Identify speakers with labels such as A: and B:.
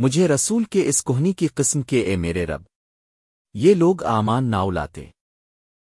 A: مجھے رسول کے اس کوہنی کی قسم کے اے میرے رب۔ یہ لوگ آمان ناؤ لاتے۔